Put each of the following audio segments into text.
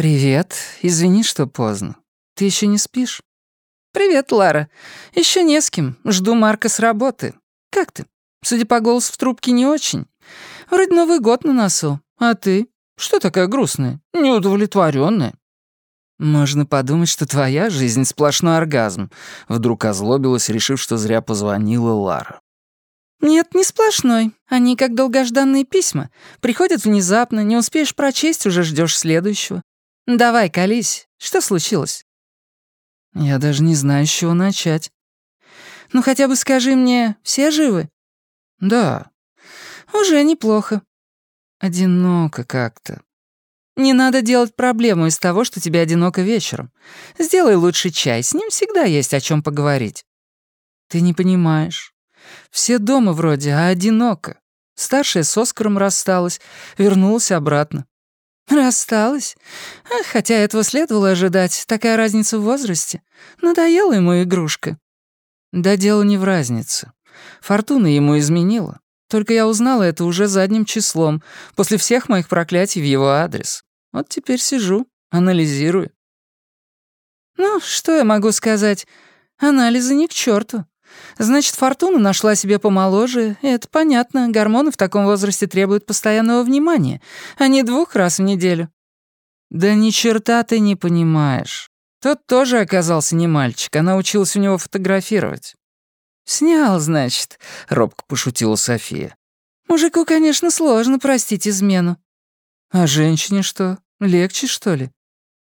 «Привет. Извини, что поздно. Ты еще не спишь?» «Привет, Лара. Еще не с кем. Жду Марка с работы. Как ты? Судя по голосу в трубке, не очень. Вроде Новый год на носу. А ты? Что такая грустная? Неудовлетворенная. «Можно подумать, что твоя жизнь — сплошной оргазм», — вдруг озлобилась, решив, что зря позвонила Лара. «Нет, не сплошной. Они как долгожданные письма. Приходят внезапно, не успеешь прочесть, уже ждешь следующего. Давай, колись. Что случилось?» «Я даже не знаю, с чего начать». «Ну хотя бы скажи мне, все живы?» «Да». «Уже неплохо». «Одиноко как-то». Не надо делать проблему из того, что тебе одиноко вечером. Сделай лучше чай, с ним всегда есть о чем поговорить. Ты не понимаешь. Все дома вроде, а одиноко. Старшая с Оскаром рассталась, вернулась обратно. Рассталась? Хотя этого следовало ожидать, такая разница в возрасте. Надоела ему игрушка. Да дело не в разнице. Фортуна ему изменила. Только я узнала это уже задним числом, после всех моих проклятий в его адрес. Вот теперь сижу, анализирую. Ну, что я могу сказать? Анализы ни к черту. Значит, Фортуна нашла себе помоложе, это понятно, гормоны в таком возрасте требуют постоянного внимания, а не двух раз в неделю. Да ни черта ты не понимаешь. Тот тоже оказался не мальчик, она училась у него фотографировать. «Снял, значит», — робко пошутила София. «Мужику, конечно, сложно простить измену. А женщине что? Легче, что ли?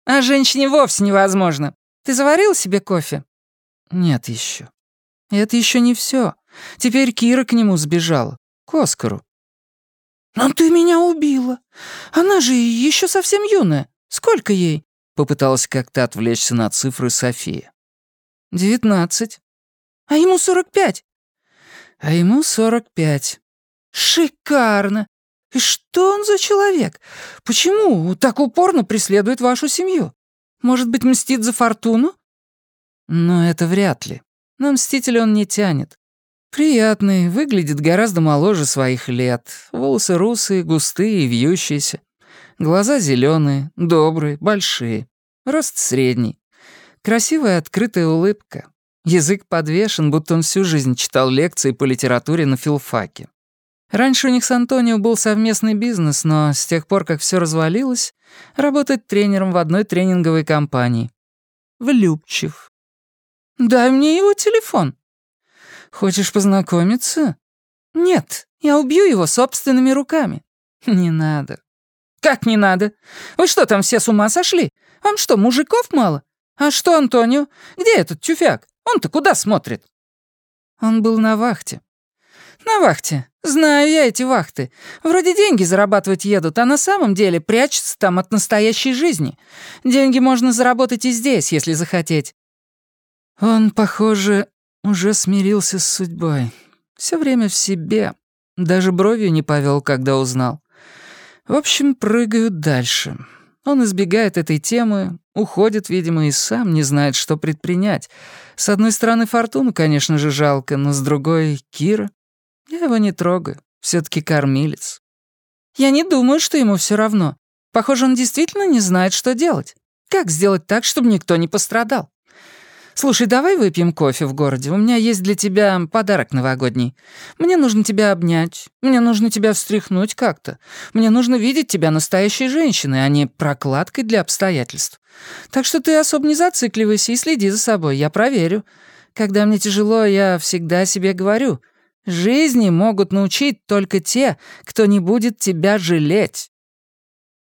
А женщине вовсе невозможно. Ты заварил себе кофе? Нет еще. Это еще не все. Теперь Кира к нему сбежала. К Оскару. «Но ты меня убила. Она же еще совсем юная. Сколько ей?» Попыталась как-то отвлечься на цифры София. «Девятнадцать». «А ему сорок пять». «А ему сорок пять». «Шикарно. И что он за человек? Почему так упорно преследует вашу семью? Может быть, мстит за фортуну? Но это вряд ли. На мстителя он не тянет. Приятный, выглядит гораздо моложе своих лет. Волосы русые, густые и вьющиеся. Глаза зеленые, добрые, большие. Рост средний. Красивая открытая улыбка. Язык подвешен, будто он всю жизнь читал лекции по литературе на филфаке. Раньше у них с Антонио был совместный бизнес, но с тех пор, как все развалилось, работает тренером в одной тренинговой компании. Влюбчив. «Дай мне его телефон». «Хочешь познакомиться?» «Нет, я убью его собственными руками». «Не надо». «Как не надо? Вы что, там все с ума сошли? Вам что, мужиков мало? А что, Антонио? Где этот тюфяк? Он-то куда смотрит?» Он был на вахте. «На вахте. Знаю я эти вахты. Вроде деньги зарабатывать едут, а на самом деле прячутся там от настоящей жизни. Деньги можно заработать и здесь, если захотеть». Он, похоже, уже смирился с судьбой. Все время в себе. Даже бровью не повел, когда узнал. В общем, прыгают дальше. Он избегает этой темы, уходит, видимо, и сам не знает, что предпринять. С одной стороны, Фортуну, конечно же, жалко, но с другой — Кира. Я его не трогаю. все таки кормилец. Я не думаю, что ему все равно. Похоже, он действительно не знает, что делать. Как сделать так, чтобы никто не пострадал? Слушай, давай выпьем кофе в городе. У меня есть для тебя подарок новогодний. Мне нужно тебя обнять. Мне нужно тебя встряхнуть как-то. Мне нужно видеть тебя настоящей женщиной, а не прокладкой для обстоятельств. Так что ты особо не зацикливайся и следи за собой, я проверю. Когда мне тяжело, я всегда себе говорю — Жизни могут научить только те, кто не будет тебя жалеть.